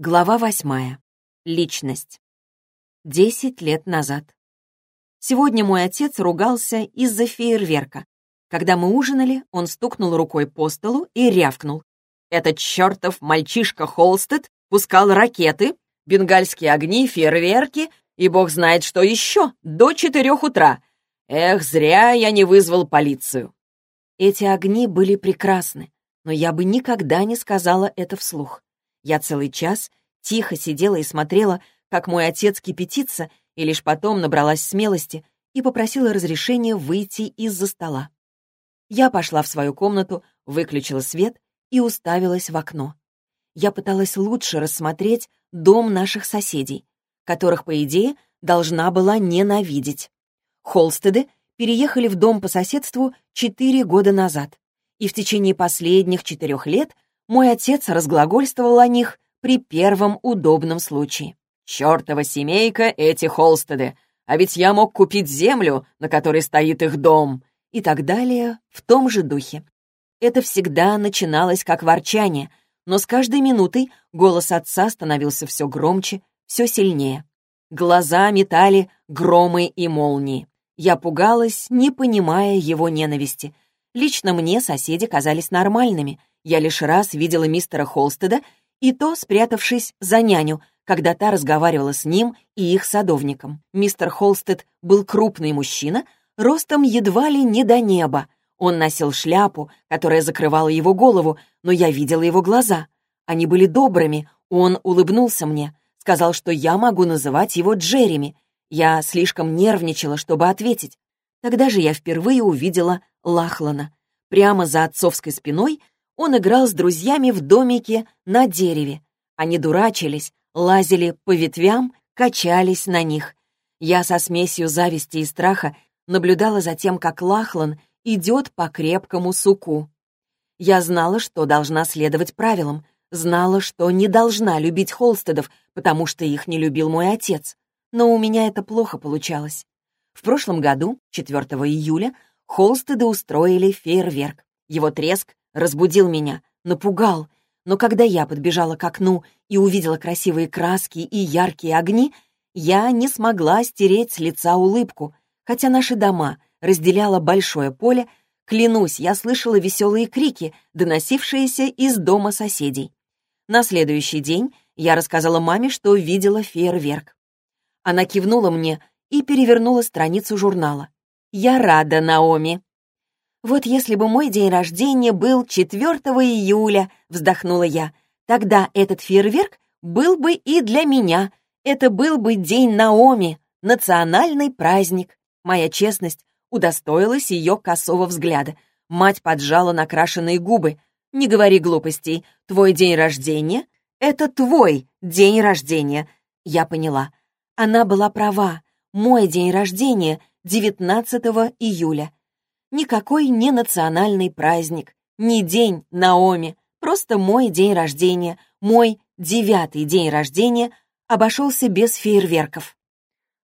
Глава восьмая. Личность. Десять лет назад. Сегодня мой отец ругался из-за фейерверка. Когда мы ужинали, он стукнул рукой по столу и рявкнул. «Этот чертов мальчишка Холстед пускал ракеты, бенгальские огни, фейерверки и бог знает что еще, до четырех утра. Эх, зря я не вызвал полицию». Эти огни были прекрасны, но я бы никогда не сказала это вслух. Я целый час тихо сидела и смотрела, как мой отец кипятится, и лишь потом набралась смелости и попросила разрешения выйти из-за стола. Я пошла в свою комнату, выключила свет и уставилась в окно. Я пыталась лучше рассмотреть дом наших соседей, которых, по идее, должна была ненавидеть. Холстеды переехали в дом по соседству четыре года назад, и в течение последних четырех лет мой отец разглагольствовал о них при первом удобном случае. «Чёртова семейка эти Холстеды! А ведь я мог купить землю, на которой стоит их дом!» И так далее в том же духе. Это всегда начиналось как ворчание, но с каждой минутой голос отца становился все громче, все сильнее. Глаза метали громы и молнии. Я пугалась, не понимая его ненависти. Лично мне соседи казались нормальными, я лишь раз видела мистера Холстеда, и то спрятавшись за няню, когда та разговаривала с ним и их садовником. Мистер Холстед был крупный мужчина, ростом едва ли не до неба. Он носил шляпу, которая закрывала его голову, но я видела его глаза. Они были добрыми, он улыбнулся мне, сказал, что я могу называть его Джереми. Я слишком нервничала, чтобы ответить. Тогда же я впервые увидела Лахлана. Прямо за отцовской спиной он играл с друзьями в домике на дереве. Они дурачились, лазили по ветвям, качались на них. Я со смесью зависти и страха наблюдала за тем, как Лахлан идет по крепкому суку. Я знала, что должна следовать правилам, знала, что не должна любить Холстедов, потому что их не любил мой отец. Но у меня это плохо получалось. В прошлом году, 4 июля, Холстеды устроили фейерверк. Его треск разбудил меня, напугал, но когда я подбежала к окну и увидела красивые краски и яркие огни, я не смогла стереть с лица улыбку, хотя наши дома разделяло большое поле, клянусь, я слышала веселые крики, доносившиеся из дома соседей. На следующий день я рассказала маме, что видела фейерверк. Она кивнула мне и перевернула страницу журнала. «Я рада, Наоми», «Вот если бы мой день рождения был 4 июля», — вздохнула я, «тогда этот фейерверк был бы и для меня. Это был бы День Наоми, национальный праздник». Моя честность удостоилась ее косого взгляда. Мать поджала накрашенные губы. «Не говори глупостей. Твой день рождения — это твой день рождения». Я поняла. Она была права. Мой день рождения — 19 июля. Никакой не национальный праздник, не день Наоми, просто мой день рождения, мой девятый день рождения обошелся без фейерверков.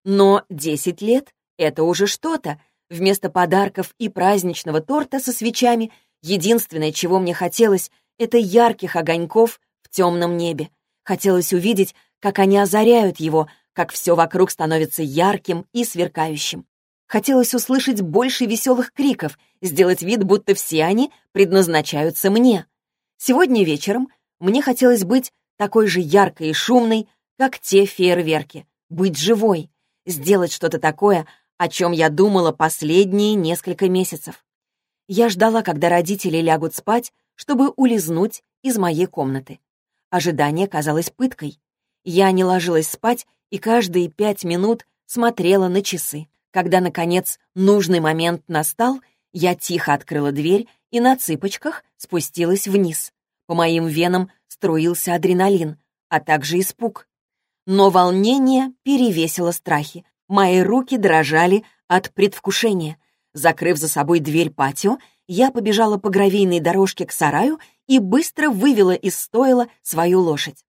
Но десять лет — это уже что-то. Вместо подарков и праздничного торта со свечами единственное, чего мне хотелось, это ярких огоньков в темном небе. Хотелось увидеть, как они озаряют его, как все вокруг становится ярким и сверкающим. Хотелось услышать больше веселых криков, сделать вид, будто все они предназначаются мне. Сегодня вечером мне хотелось быть такой же яркой и шумной, как те фейерверки, быть живой, сделать что-то такое, о чем я думала последние несколько месяцев. Я ждала, когда родители лягут спать, чтобы улизнуть из моей комнаты. Ожидание казалось пыткой. Я не ложилась спать и каждые пять минут смотрела на часы. Когда, наконец, нужный момент настал, я тихо открыла дверь и на цыпочках спустилась вниз. По моим венам струился адреналин, а также испуг. Но волнение перевесило страхи. Мои руки дрожали от предвкушения. Закрыв за собой дверь патио, я побежала по гравийной дорожке к сараю и быстро вывела из стойла свою лошадь.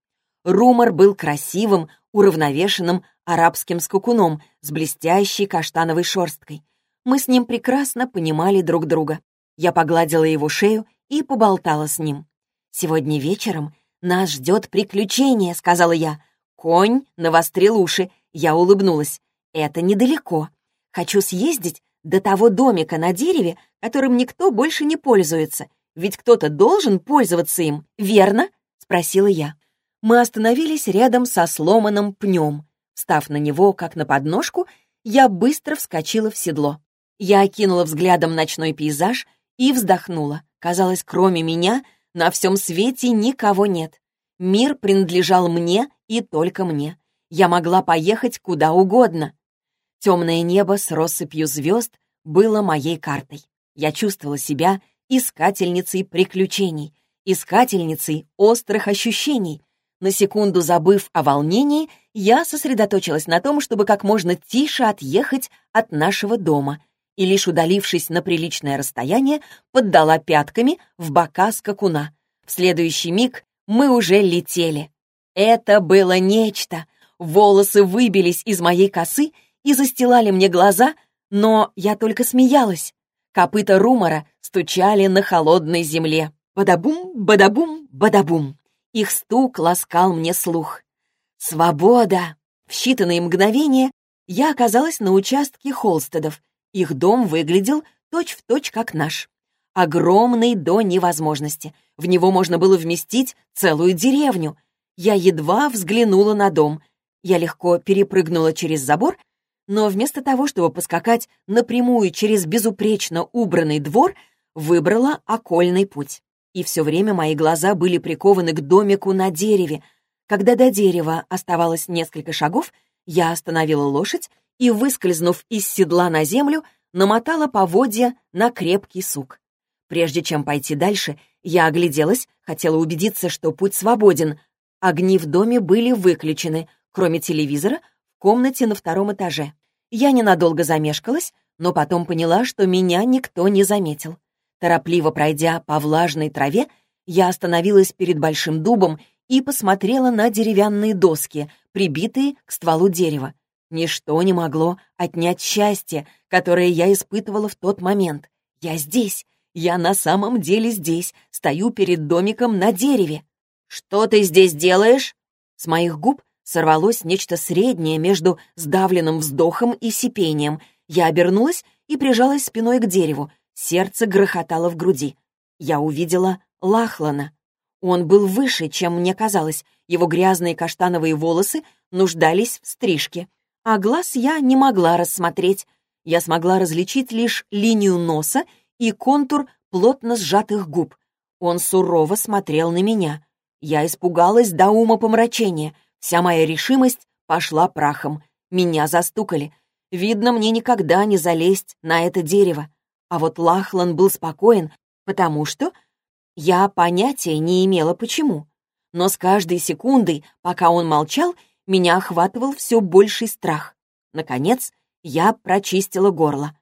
Румор был красивым, уравновешенным арабским скакуном с блестящей каштановой шерсткой. Мы с ним прекрасно понимали друг друга. Я погладила его шею и поболтала с ним. «Сегодня вечером нас ждет приключение», — сказала я. Конь навострил уши. Я улыбнулась. «Это недалеко. Хочу съездить до того домика на дереве, которым никто больше не пользуется. Ведь кто-то должен пользоваться им, верно?» — спросила я. Мы остановились рядом со сломанным пнем. Став на него, как на подножку, я быстро вскочила в седло. Я окинула взглядом ночной пейзаж и вздохнула. Казалось, кроме меня на всем свете никого нет. Мир принадлежал мне и только мне. Я могла поехать куда угодно. Темное небо с россыпью звезд было моей картой. Я чувствовала себя искательницей приключений, искательницей острых ощущений. На секунду забыв о волнении, я сосредоточилась на том, чтобы как можно тише отъехать от нашего дома и, лишь удалившись на приличное расстояние, поддала пятками в бока скакуна. В следующий миг мы уже летели. Это было нечто. Волосы выбились из моей косы и застилали мне глаза, но я только смеялась. Копыта румора стучали на холодной земле. Бадабум, бадабум, бадабум. Их стук ласкал мне слух. Свобода! В считанные мгновения я оказалась на участке Холстедов. Их дом выглядел точь-в-точь, точь, как наш. Огромный до невозможности. В него можно было вместить целую деревню. Я едва взглянула на дом. Я легко перепрыгнула через забор, но вместо того, чтобы поскакать напрямую через безупречно убранный двор, выбрала окольный путь. И все время мои глаза были прикованы к домику на дереве. Когда до дерева оставалось несколько шагов, я остановила лошадь и, выскользнув из седла на землю, намотала поводья на крепкий сук. Прежде чем пойти дальше, я огляделась, хотела убедиться, что путь свободен. Огни в доме были выключены, кроме телевизора, в комнате на втором этаже. Я ненадолго замешкалась, но потом поняла, что меня никто не заметил. Торопливо пройдя по влажной траве, я остановилась перед большим дубом и посмотрела на деревянные доски, прибитые к стволу дерева. Ничто не могло отнять счастье, которое я испытывала в тот момент. Я здесь, я на самом деле здесь, стою перед домиком на дереве. «Что ты здесь делаешь?» С моих губ сорвалось нечто среднее между сдавленным вздохом и сипением. Я обернулась и прижалась спиной к дереву. Сердце грохотало в груди. Я увидела Лахлана. Он был выше, чем мне казалось. Его грязные каштановые волосы нуждались в стрижке. А глаз я не могла рассмотреть. Я смогла различить лишь линию носа и контур плотно сжатых губ. Он сурово смотрел на меня. Я испугалась до ума помрачения. Вся моя решимость пошла прахом. Меня застукали. Видно, мне никогда не залезть на это дерево. А вот Лахлан был спокоен, потому что я понятия не имела почему. Но с каждой секундой, пока он молчал, меня охватывал все больший страх. Наконец, я прочистила горло.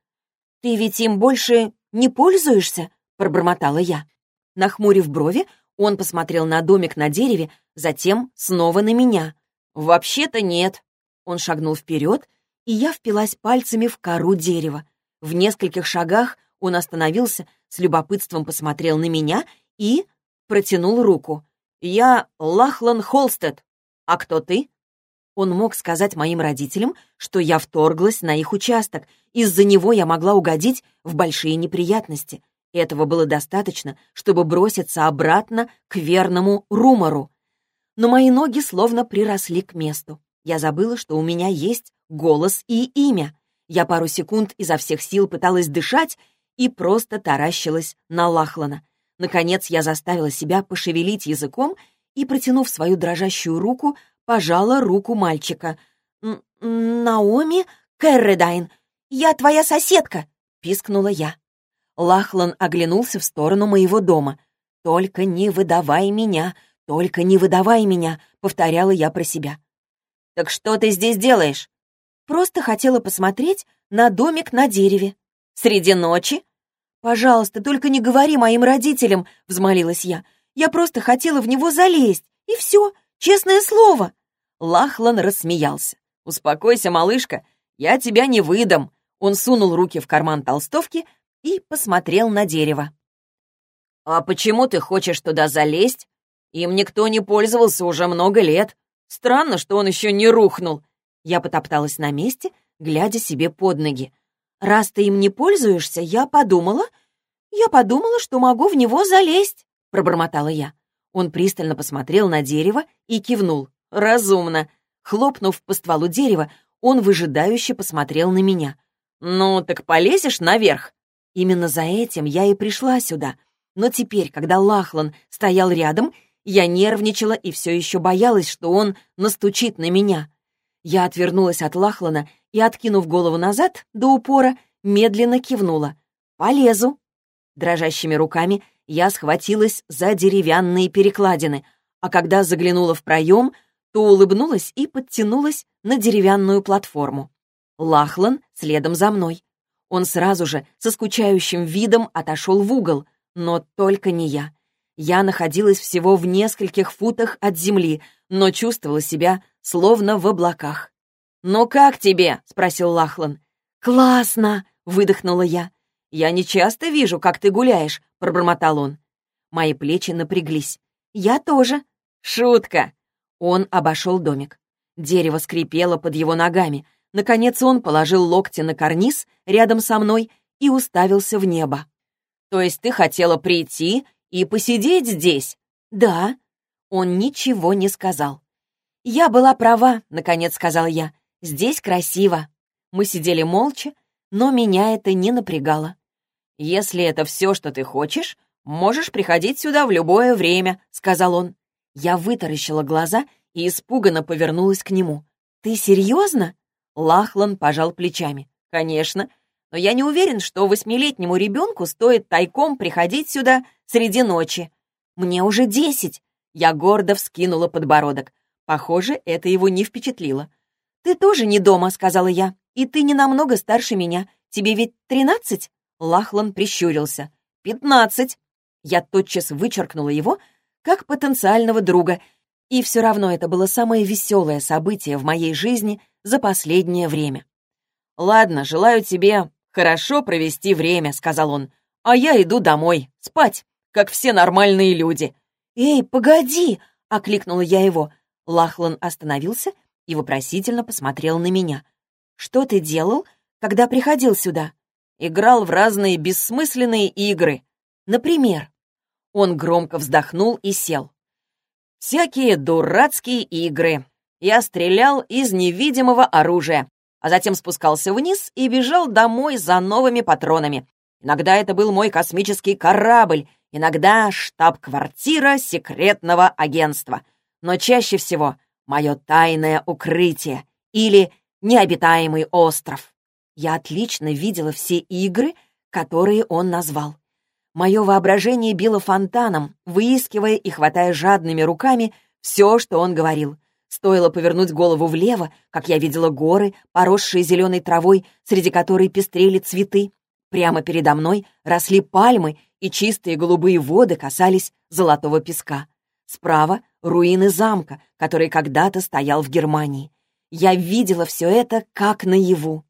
«Ты ведь им больше не пользуешься?» — пробормотала я. Нахмурив брови, он посмотрел на домик на дереве, затем снова на меня. «Вообще-то нет». Он шагнул вперед, и я впилась пальцами в кору дерева. В нескольких шагах он остановился, с любопытством посмотрел на меня и протянул руку. «Я Лахлан Холстед. А кто ты?» Он мог сказать моим родителям, что я вторглась на их участок. Из-за него я могла угодить в большие неприятности. Этого было достаточно, чтобы броситься обратно к верному румору. Но мои ноги словно приросли к месту. Я забыла, что у меня есть голос и имя. Я пару секунд изо всех сил пыталась дышать и просто таращилась на Лахлана. Наконец я заставила себя пошевелить языком и, протянув свою дрожащую руку, пожала руку мальчика. «Наоми Кэрредайн, я твоя соседка!» — пискнула я. Лахлан оглянулся в сторону моего дома. «Только не выдавай меня, только не выдавай меня», — повторяла я про себя. «Так что ты здесь делаешь?» «Просто хотела посмотреть на домик на дереве». «Среди ночи?» «Пожалуйста, только не говори моим родителям», — взмолилась я. «Я просто хотела в него залезть, и все. Честное слово!» Лахлан рассмеялся. «Успокойся, малышка, я тебя не выдам!» Он сунул руки в карман толстовки и посмотрел на дерево. «А почему ты хочешь туда залезть? Им никто не пользовался уже много лет. Странно, что он еще не рухнул». Я потопталась на месте, глядя себе под ноги. «Раз ты им не пользуешься, я подумала... Я подумала, что могу в него залезть», — пробормотала я. Он пристально посмотрел на дерево и кивнул. «Разумно». Хлопнув по стволу дерева, он выжидающе посмотрел на меня. «Ну, так полезешь наверх?» Именно за этим я и пришла сюда. Но теперь, когда Лахлан стоял рядом, я нервничала и все еще боялась, что он настучит на меня. Я отвернулась от Лахлана и, откинув голову назад до упора, медленно кивнула. «Полезу». Дрожащими руками я схватилась за деревянные перекладины, а когда заглянула в проем, то улыбнулась и подтянулась на деревянную платформу. Лахлан следом за мной. Он сразу же со скучающим видом отошел в угол, но только не я. Я находилась всего в нескольких футах от земли, но чувствовала себя словно в облаках. «Ну как тебе?» — спросил Лахлан. «Классно!» — выдохнула я. «Я не часто вижу, как ты гуляешь», — пробормотал он. Мои плечи напряглись. «Я тоже». «Шутка!» Он обошел домик. Дерево скрипело под его ногами. Наконец он положил локти на карниз рядом со мной и уставился в небо. «То есть ты хотела прийти и посидеть здесь?» «Да». Он ничего не сказал. «Я была права», — наконец сказал я. «Здесь красиво». Мы сидели молча, но меня это не напрягало. «Если это все, что ты хочешь, можешь приходить сюда в любое время», — сказал он. Я вытаращила глаза и испуганно повернулась к нему. «Ты серьезно?» Лахлан пожал плечами. «Конечно. Но я не уверен, что восьмилетнему ребенку стоит тайком приходить сюда среди ночи. Мне уже десять». Я гордо вскинула подбородок. Похоже, это его не впечатлило. «Ты тоже не дома», — сказала я. «И ты не намного старше меня. Тебе ведь тринадцать?» Лахлан прищурился. «Пятнадцать!» Я тотчас вычеркнула его как потенциального друга, и все равно это было самое веселое событие в моей жизни за последнее время. «Ладно, желаю тебе хорошо провести время», — сказал он. «А я иду домой, спать, как все нормальные люди». «Эй, погоди!» — окликнула я его. Лахлан остановился и вопросительно посмотрел на меня. «Что ты делал, когда приходил сюда?» играл в разные бессмысленные игры. Например, он громко вздохнул и сел. Всякие дурацкие игры. Я стрелял из невидимого оружия, а затем спускался вниз и бежал домой за новыми патронами. Иногда это был мой космический корабль, иногда штаб-квартира секретного агентства. Но чаще всего мое тайное укрытие или необитаемый остров. Я отлично видела все игры, которые он назвал. Мое воображение било фонтаном, выискивая и хватая жадными руками все, что он говорил. Стоило повернуть голову влево, как я видела горы, поросшие зеленой травой, среди которой пестрели цветы. Прямо передо мной росли пальмы, и чистые голубые воды касались золотого песка. Справа — руины замка, который когда-то стоял в Германии. Я видела все это как наяву.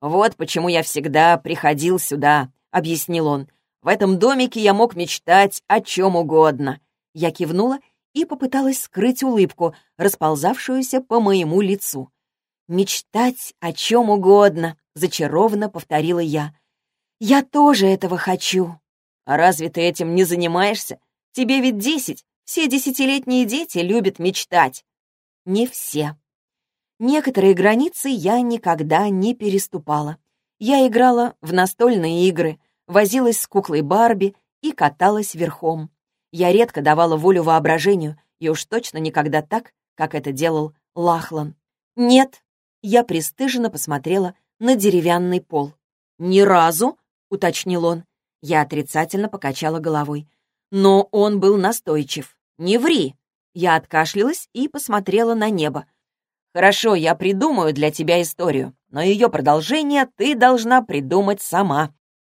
«Вот почему я всегда приходил сюда», — объяснил он. «В этом домике я мог мечтать о чем угодно». Я кивнула и попыталась скрыть улыбку, расползавшуюся по моему лицу. «Мечтать о чем угодно», — зачарованно повторила я. «Я тоже этого хочу». «А разве ты этим не занимаешься? Тебе ведь десять. Все десятилетние дети любят мечтать». «Не все», Некоторые границы я никогда не переступала. Я играла в настольные игры, возилась с куклой Барби и каталась верхом. Я редко давала волю воображению, и уж точно никогда так, как это делал Лахлан. «Нет», — я пристыженно посмотрела на деревянный пол. «Ни разу?» — уточнил он. Я отрицательно покачала головой. Но он был настойчив. «Не ври!» Я откашлялась и посмотрела на небо. «Хорошо, я придумаю для тебя историю, но ее продолжение ты должна придумать сама».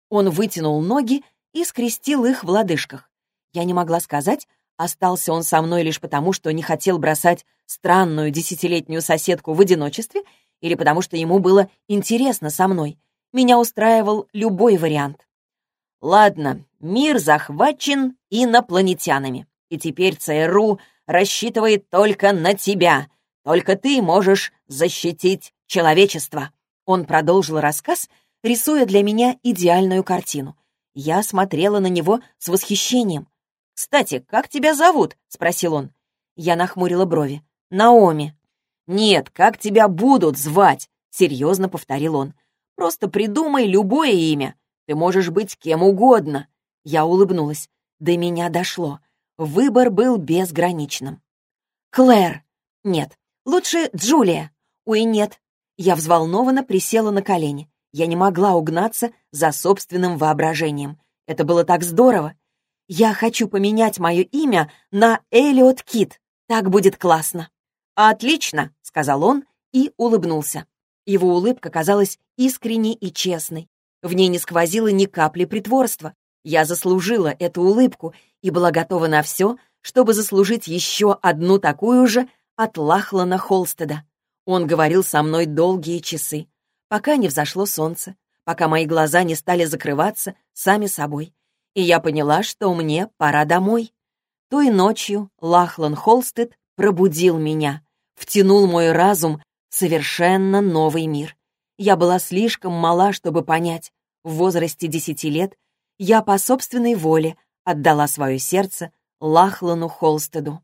Он вытянул ноги и скрестил их в лодыжках. Я не могла сказать, Остался он со мной лишь потому, что не хотел бросать странную десятилетнюю соседку в одиночестве или потому что ему было интересно со мной. Меня устраивал любой вариант. Ладно, мир захвачен инопланетянами, и теперь ЦРУ рассчитывает только на тебя. Только ты можешь защитить человечество. Он продолжил рассказ, рисуя для меня идеальную картину. Я смотрела на него с восхищением. «Кстати, как тебя зовут?» — спросил он. Я нахмурила брови. «Наоми». «Нет, как тебя будут звать?» — серьезно повторил он. «Просто придумай любое имя. Ты можешь быть кем угодно». Я улыбнулась. До меня дошло. Выбор был безграничным. «Клэр!» «Нет, лучше Джулия!» «Ой, нет!» Я взволнованно присела на колени. Я не могла угнаться за собственным воображением. Это было так здорово. Я хочу поменять мое имя на Элиот Кит. Так будет классно. «Отлично!» — сказал он и улыбнулся. Его улыбка казалась искренней и честной. В ней не сквозило ни капли притворства. Я заслужила эту улыбку и была готова на все, чтобы заслужить еще одну такую же от Лахлана Холстеда. Он говорил со мной долгие часы, пока не взошло солнце, пока мои глаза не стали закрываться сами собой. И я поняла, что мне пора домой. Той ночью Лахлан Холстед пробудил меня втянул мой разум в совершенно новый мир. Я была слишком мала, чтобы понять. В возрасте десяти лет я по собственной воле отдала свое сердце Лахлану Холстеду.